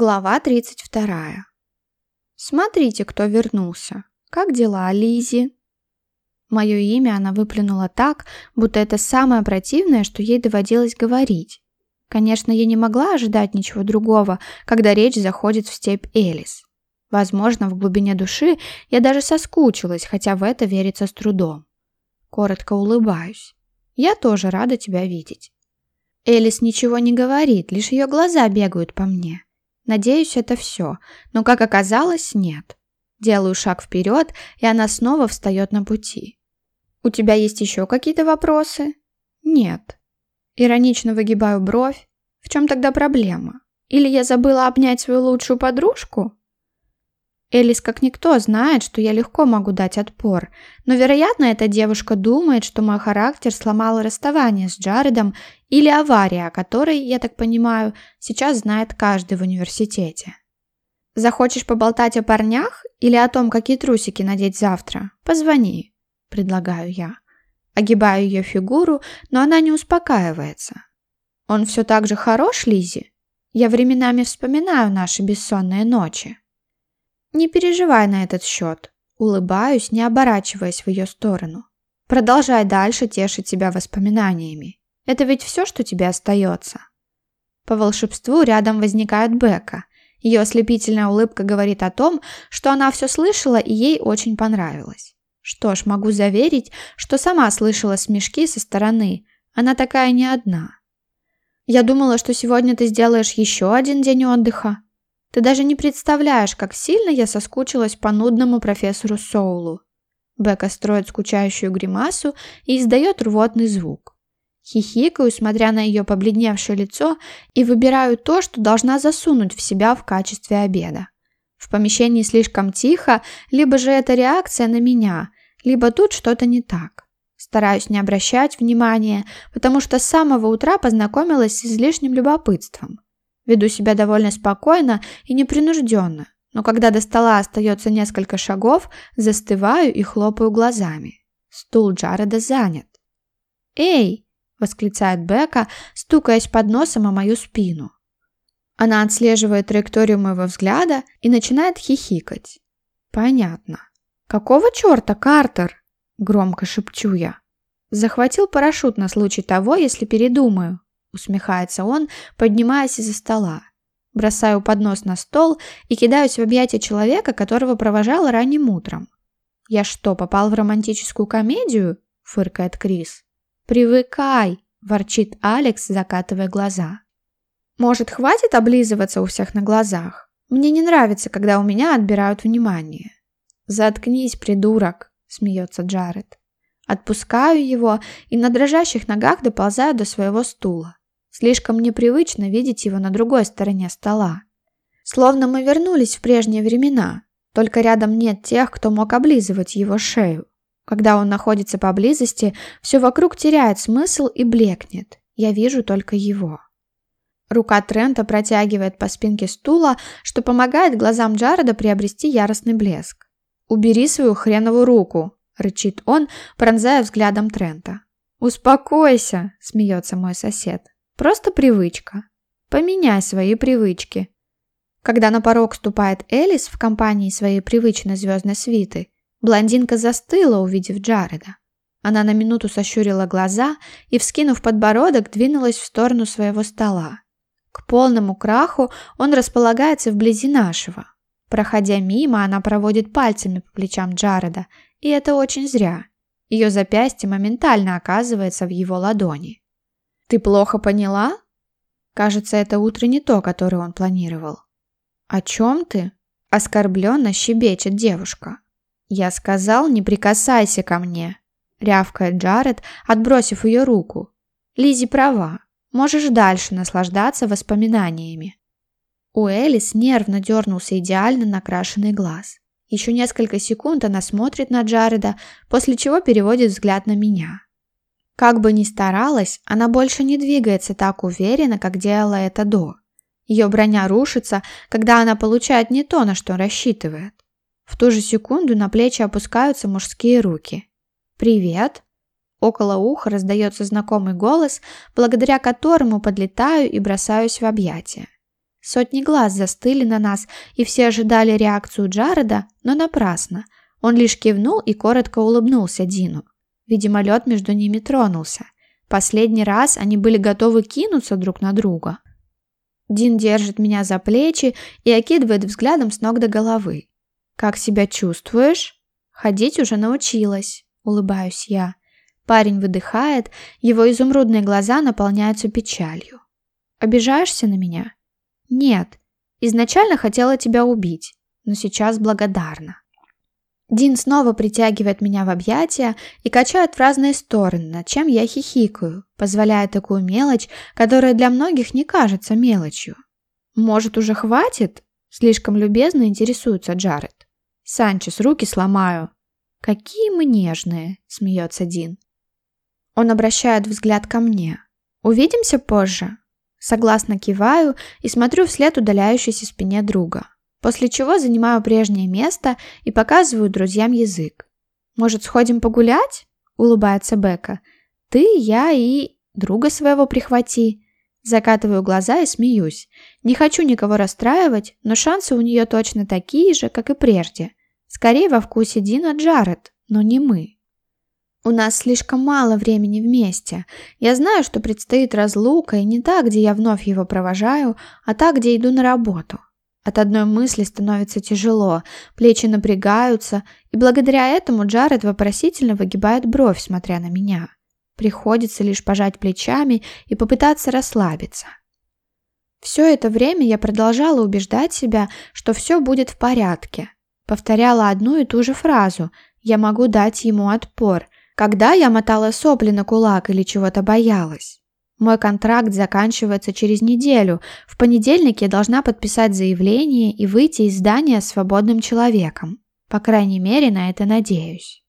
Глава 32. Смотрите, кто вернулся. Как дела, Лизи? Мое имя она выплюнула так, будто это самое противное, что ей доводилось говорить. Конечно, я не могла ожидать ничего другого, когда речь заходит в степь Элис. Возможно, в глубине души я даже соскучилась, хотя в это верится с трудом. Коротко улыбаюсь. Я тоже рада тебя видеть. Элис ничего не говорит, лишь ее глаза бегают по мне. Надеюсь, это все, но, как оказалось, нет. Делаю шаг вперед, и она снова встает на пути. «У тебя есть еще какие-то вопросы?» «Нет». Иронично выгибаю бровь. «В чем тогда проблема? Или я забыла обнять свою лучшую подружку?» Элис как никто знает, что я легко могу дать отпор, но, вероятно, эта девушка думает, что мой характер сломал расставание с Джаредом или авария, о которой, я так понимаю, сейчас знает каждый в университете. Захочешь поболтать о парнях или о том, какие трусики надеть завтра? Позвони, предлагаю я. Огибаю ее фигуру, но она не успокаивается. Он все так же хорош, Лизи? Я временами вспоминаю наши бессонные ночи. Не переживай на этот счет. Улыбаюсь, не оборачиваясь в ее сторону. Продолжай дальше тешить себя воспоминаниями. Это ведь все, что тебе остается. По волшебству рядом возникает Бека. Ее ослепительная улыбка говорит о том, что она все слышала и ей очень понравилось. Что ж, могу заверить, что сама слышала смешки со стороны. Она такая не одна. Я думала, что сегодня ты сделаешь еще один день отдыха, ты даже не представляешь, как сильно я соскучилась по нудному профессору Соулу. Бека строит скучающую гримасу и издает рвотный звук. Хихикаю, смотря на ее побледневшее лицо, и выбираю то, что должна засунуть в себя в качестве обеда. В помещении слишком тихо, либо же это реакция на меня, либо тут что-то не так. Стараюсь не обращать внимания, потому что с самого утра познакомилась с излишним любопытством. Веду себя довольно спокойно и непринужденно, но когда до стола остается несколько шагов, застываю и хлопаю глазами. Стул Джареда занят. «Эй!» – восклицает Бека, стукаясь под носом о мою спину. Она отслеживает траекторию моего взгляда и начинает хихикать. «Понятно. Какого черта, Картер?» – громко шепчу я. Захватил парашют на случай того, если передумаю усмехается он, поднимаясь из-за стола. Бросаю поднос на стол и кидаюсь в объятия человека, которого провожала ранним утром. «Я что, попал в романтическую комедию?» – фыркает Крис. «Привыкай!» – ворчит Алекс, закатывая глаза. «Может, хватит облизываться у всех на глазах? Мне не нравится, когда у меня отбирают внимание». «Заткнись, придурок!» – смеется Джаред. Отпускаю его и на дрожащих ногах доползаю до своего стула. Слишком непривычно видеть его на другой стороне стола. Словно мы вернулись в прежние времена, только рядом нет тех, кто мог облизывать его шею. Когда он находится поблизости, все вокруг теряет смысл и блекнет. Я вижу только его. Рука Трента протягивает по спинке стула, что помогает глазам Джареда приобрести яростный блеск. «Убери свою хреновую руку!» – рычит он, пронзая взглядом Трента. «Успокойся!» – смеется мой сосед. Просто привычка. Поменяй свои привычки. Когда на порог ступает Элис в компании своей привычной звездной свиты, блондинка застыла, увидев Джареда. Она на минуту сощурила глаза и, вскинув подбородок, двинулась в сторону своего стола. К полному краху он располагается вблизи нашего. Проходя мимо, она проводит пальцами по плечам Джареда, и это очень зря. Ее запястье моментально оказывается в его ладони. «Ты плохо поняла?» Кажется, это утро не то, которое он планировал. «О чем ты?» – оскорбленно щебечет девушка. «Я сказал, не прикасайся ко мне», – рявкает Джаред, отбросив ее руку. Лизи права. Можешь дальше наслаждаться воспоминаниями. У Элис нервно дернулся идеально накрашенный глаз. Еще несколько секунд она смотрит на Джареда, после чего переводит взгляд на меня. Как бы ни старалась, она больше не двигается так уверенно, как делала это до. Ее броня рушится, когда она получает не то, на что рассчитывает. В ту же секунду на плечи опускаются мужские руки. «Привет!» Около уха раздается знакомый голос, благодаря которому подлетаю и бросаюсь в объятия. Сотни глаз застыли на нас, и все ожидали реакцию Джареда, но напрасно. Он лишь кивнул и коротко улыбнулся Дину. Видимо, лед между ними тронулся. Последний раз они были готовы кинуться друг на друга. Дин держит меня за плечи и окидывает взглядом с ног до головы. «Как себя чувствуешь?» «Ходить уже научилась», — улыбаюсь я. Парень выдыхает, его изумрудные глаза наполняются печалью. «Обижаешься на меня?» «Нет. Изначально хотела тебя убить, но сейчас благодарна». Дин снова притягивает меня в объятия и качает в разные стороны, над чем я хихикаю, позволяя такую мелочь, которая для многих не кажется мелочью. «Может, уже хватит?» – слишком любезно интересуется Джаред. «Санчес, руки сломаю». «Какие мы нежные!» – смеется Дин. Он обращает взгляд ко мне. «Увидимся позже?» Согласно киваю и смотрю вслед удаляющейся спине друга после чего занимаю прежнее место и показываю друзьям язык. «Может, сходим погулять?» – улыбается Бека. «Ты, я и... друга своего прихвати». Закатываю глаза и смеюсь. Не хочу никого расстраивать, но шансы у нее точно такие же, как и прежде. Скорее во вкусе Дина Джаред, но не мы. У нас слишком мало времени вместе. Я знаю, что предстоит разлука, и не та, где я вновь его провожаю, а та, где иду на работу. От одной мысли становится тяжело, плечи напрягаются, и благодаря этому Джаред вопросительно выгибает бровь, смотря на меня. Приходится лишь пожать плечами и попытаться расслабиться. Все это время я продолжала убеждать себя, что все будет в порядке. Повторяла одну и ту же фразу «я могу дать ему отпор», когда я мотала сопли на кулак или чего-то боялась. Мой контракт заканчивается через неделю. В понедельник я должна подписать заявление и выйти из здания свободным человеком. По крайней мере, на это надеюсь.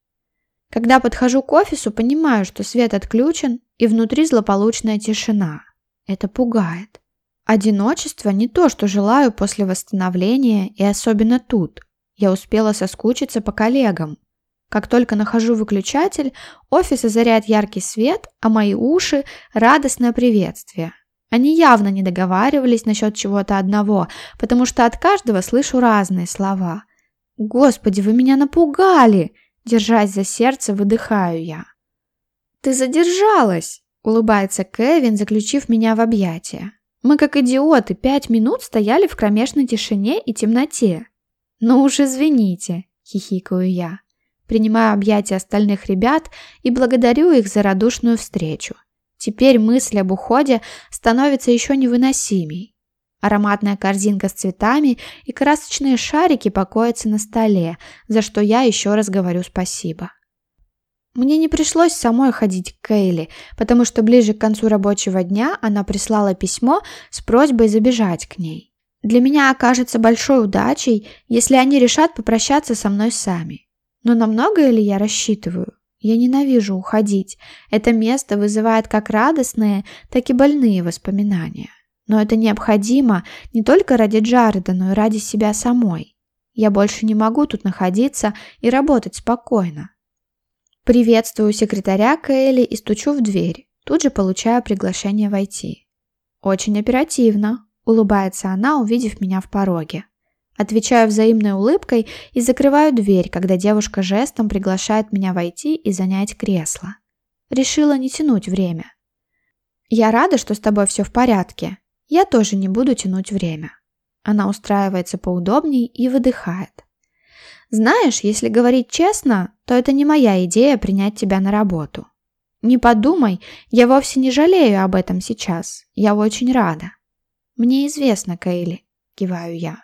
Когда подхожу к офису, понимаю, что свет отключен, и внутри злополучная тишина. Это пугает. Одиночество не то, что желаю после восстановления, и особенно тут. Я успела соскучиться по коллегам. Как только нахожу выключатель, офис озаряет яркий свет, а мои уши – радостное приветствие. Они явно не договаривались насчет чего-то одного, потому что от каждого слышу разные слова. «Господи, вы меня напугали!» Держась за сердце, выдыхаю я. «Ты задержалась!» – улыбается Кевин, заключив меня в объятия. Мы, как идиоты, пять минут стояли в кромешной тишине и темноте. «Ну уж извините», – хихикаю я принимаю объятия остальных ребят и благодарю их за радушную встречу. Теперь мысль об уходе становится еще невыносимей. Ароматная корзинка с цветами и красочные шарики покоятся на столе, за что я еще раз говорю спасибо. Мне не пришлось самой ходить к Кейли, потому что ближе к концу рабочего дня она прислала письмо с просьбой забежать к ней. Для меня окажется большой удачей, если они решат попрощаться со мной сами. Но на многое ли я рассчитываю? Я ненавижу уходить. Это место вызывает как радостные, так и больные воспоминания. Но это необходимо не только ради Джареда, но и ради себя самой. Я больше не могу тут находиться и работать спокойно. Приветствую секретаря Кэлли и стучу в дверь. Тут же получаю приглашение войти. «Очень оперативно», – улыбается она, увидев меня в пороге. Отвечаю взаимной улыбкой и закрываю дверь, когда девушка жестом приглашает меня войти и занять кресло. Решила не тянуть время. «Я рада, что с тобой все в порядке. Я тоже не буду тянуть время». Она устраивается поудобней и выдыхает. «Знаешь, если говорить честно, то это не моя идея принять тебя на работу. Не подумай, я вовсе не жалею об этом сейчас. Я очень рада». «Мне известно, Кейли», – киваю я.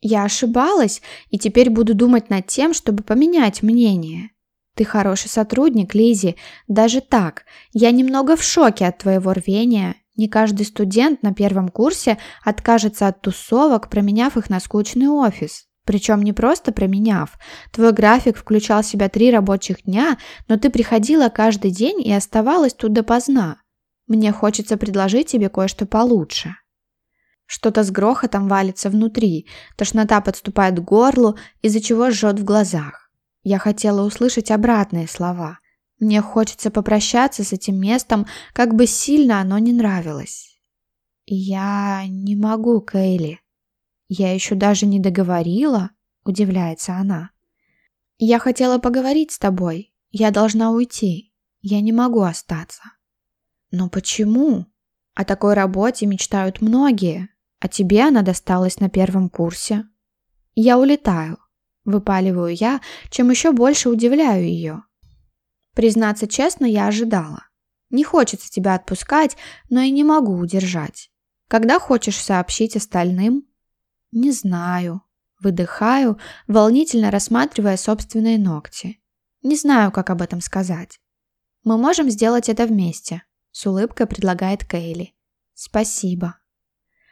Я ошибалась и теперь буду думать над тем, чтобы поменять мнение. Ты хороший сотрудник, Лизи. Даже так, я немного в шоке от твоего рвения. Не каждый студент на первом курсе откажется от тусовок, променяв их на скучный офис. Причем не просто променяв. Твой график включал в себя три рабочих дня, но ты приходила каждый день и оставалась тут допоздна. Мне хочется предложить тебе кое-что получше. Что-то с грохотом валится внутри, тошнота подступает к горлу, из-за чего жжет в глазах. Я хотела услышать обратные слова. Мне хочется попрощаться с этим местом, как бы сильно оно не нравилось. «Я не могу, Кейли. Я еще даже не договорила», — удивляется она. «Я хотела поговорить с тобой. Я должна уйти. Я не могу остаться». «Но почему? О такой работе мечтают многие, а тебе она досталась на первом курсе». «Я улетаю», — выпаливаю я, чем еще больше удивляю ее. Признаться честно, я ожидала. Не хочется тебя отпускать, но и не могу удержать. Когда хочешь сообщить остальным? Не знаю. Выдыхаю, волнительно рассматривая собственные ногти. Не знаю, как об этом сказать. Мы можем сделать это вместе, с улыбкой предлагает Кейли. Спасибо.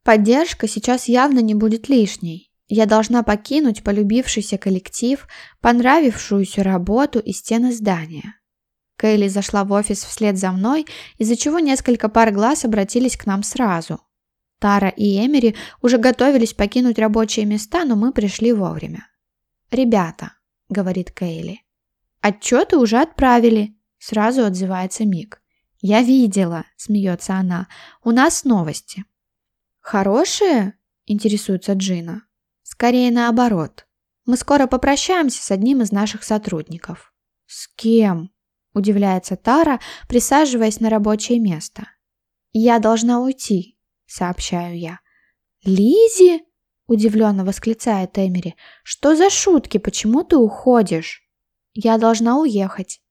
Поддержка сейчас явно не будет лишней. Я должна покинуть полюбившийся коллектив, понравившуюся работу и стены здания. Кейли зашла в офис вслед за мной, из-за чего несколько пар глаз обратились к нам сразу. Тара и Эмери уже готовились покинуть рабочие места, но мы пришли вовремя. «Ребята», — говорит Кейли, — «отчеты уже отправили», — сразу отзывается Мик. «Я видела», — смеется она, — «у нас новости». «Хорошие?» — интересуется Джина. «Скорее наоборот. Мы скоро попрощаемся с одним из наших сотрудников». «С кем?» – удивляется Тара, присаживаясь на рабочее место. «Я должна уйти», – сообщаю я. Лизи? удивленно восклицает Эмери. «Что за шутки? Почему ты уходишь?» «Я должна уехать».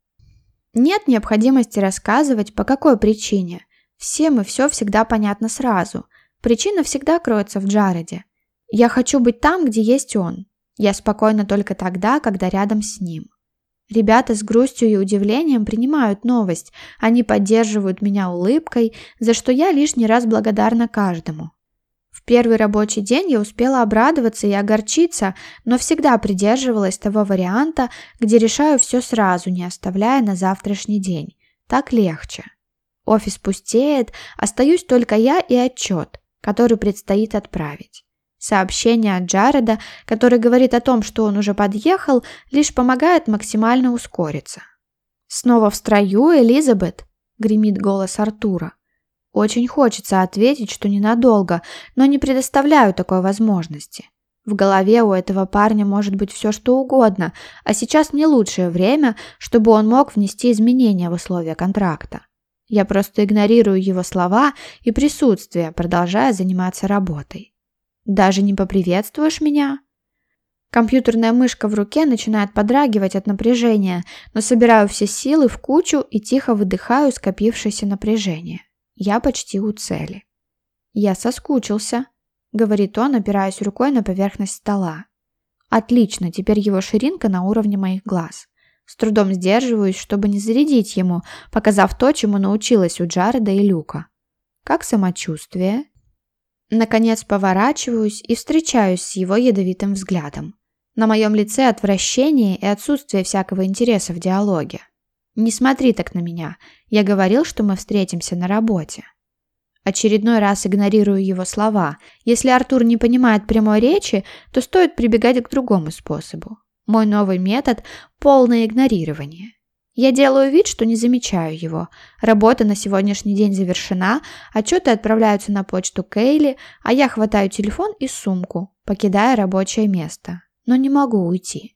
Нет необходимости рассказывать, по какой причине. Всем и все всегда понятно сразу. Причина всегда кроется в Джареде. Я хочу быть там, где есть он. Я спокойна только тогда, когда рядом с ним. Ребята с грустью и удивлением принимают новость. Они поддерживают меня улыбкой, за что я лишний раз благодарна каждому. В первый рабочий день я успела обрадоваться и огорчиться, но всегда придерживалась того варианта, где решаю все сразу, не оставляя на завтрашний день. Так легче. Офис пустеет, остаюсь только я и отчет, который предстоит отправить. Сообщение от Джареда, который говорит о том, что он уже подъехал, лишь помогает максимально ускориться. «Снова в строю, Элизабет?» – гремит голос Артура. Очень хочется ответить, что ненадолго, но не предоставляю такой возможности. В голове у этого парня может быть все что угодно, а сейчас не лучшее время, чтобы он мог внести изменения в условия контракта. Я просто игнорирую его слова и присутствие, продолжая заниматься работой. Даже не поприветствуешь меня?» Компьютерная мышка в руке начинает подрагивать от напряжения, но собираю все силы в кучу и тихо выдыхаю скопившееся напряжение. Я почти у цели. «Я соскучился», — говорит он, опираясь рукой на поверхность стола. «Отлично, теперь его ширинка на уровне моих глаз». С трудом сдерживаюсь, чтобы не зарядить ему, показав то, чему научилась у Джареда и Люка. «Как самочувствие?» Наконец поворачиваюсь и встречаюсь с его ядовитым взглядом. На моем лице отвращение и отсутствие всякого интереса в диалоге. «Не смотри так на меня. Я говорил, что мы встретимся на работе». Очередной раз игнорирую его слова. Если Артур не понимает прямой речи, то стоит прибегать к другому способу. Мой новый метод – полное игнорирование. Я делаю вид, что не замечаю его. Работа на сегодняшний день завершена, отчеты отправляются на почту Кейли, а я хватаю телефон и сумку, покидая рабочее место. Но не могу уйти.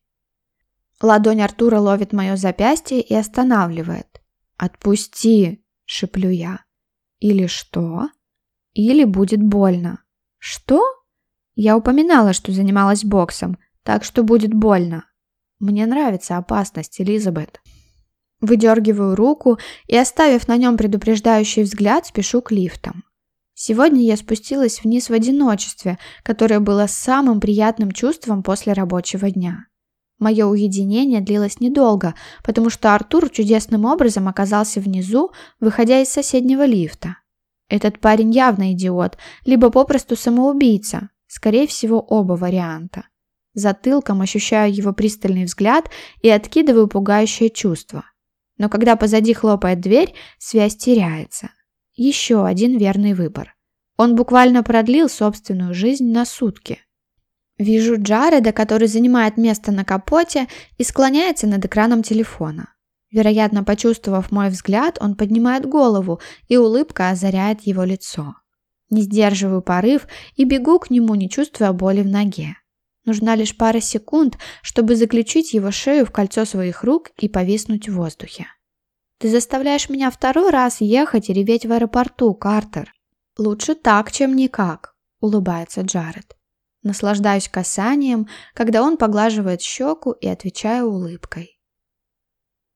Ладонь Артура ловит мое запястье и останавливает. «Отпусти!» – шеплю я. «Или что?» «Или будет больно». «Что?» Я упоминала, что занималась боксом, так что будет больно. Мне нравится опасность, Элизабет. Выдергиваю руку и, оставив на нем предупреждающий взгляд, спешу к лифтам. Сегодня я спустилась вниз в одиночестве, которое было самым приятным чувством после рабочего дня. Мое уединение длилось недолго, потому что Артур чудесным образом оказался внизу, выходя из соседнего лифта. Этот парень явно идиот, либо попросту самоубийца, скорее всего оба варианта. Затылком ощущаю его пристальный взгляд и откидываю пугающее чувство – но когда позади хлопает дверь, связь теряется. Еще один верный выбор. Он буквально продлил собственную жизнь на сутки. Вижу Джареда, который занимает место на капоте и склоняется над экраном телефона. Вероятно, почувствовав мой взгляд, он поднимает голову, и улыбка озаряет его лицо. Не сдерживаю порыв и бегу к нему, не чувствуя боли в ноге. Нужна лишь пара секунд, чтобы заключить его шею в кольцо своих рук и повиснуть в воздухе. «Ты заставляешь меня второй раз ехать и реветь в аэропорту, Картер». «Лучше так, чем никак», — улыбается Джаред. Наслаждаюсь касанием, когда он поглаживает щеку и отвечаю улыбкой.